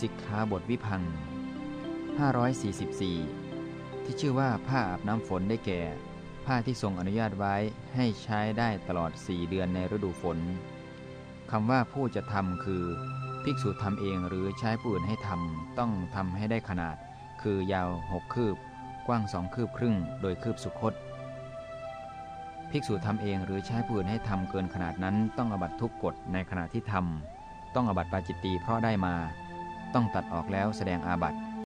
สิกขาบทวิพัง544 ที่ชื่อว่าผ้าอาบน้ำฝนได้แก่ ผ้าที่ทรงอนุญาตไว้ให้ใช้ได้ตลอด 4 เดือนในฤดูฝนคำว่าผู้จะทำคือ ภิกษุทำเองหรือใช้ผู้อื่นให้ทำต้องทำให้ได้ขนาด คือยาว 6 คืบ กว้าง2คืบครึ่ง โดยคืบสุคต ภิกษุทำเองหรือใช้ผู้อื่นให้ทำเกินขนาดนั้น ต้องอบัตทุกกฎในขณะที่ทำต้องอบัตปาจิตตีเพราะได้มา ต้องตัดออกแล้วแสดงอาบัติ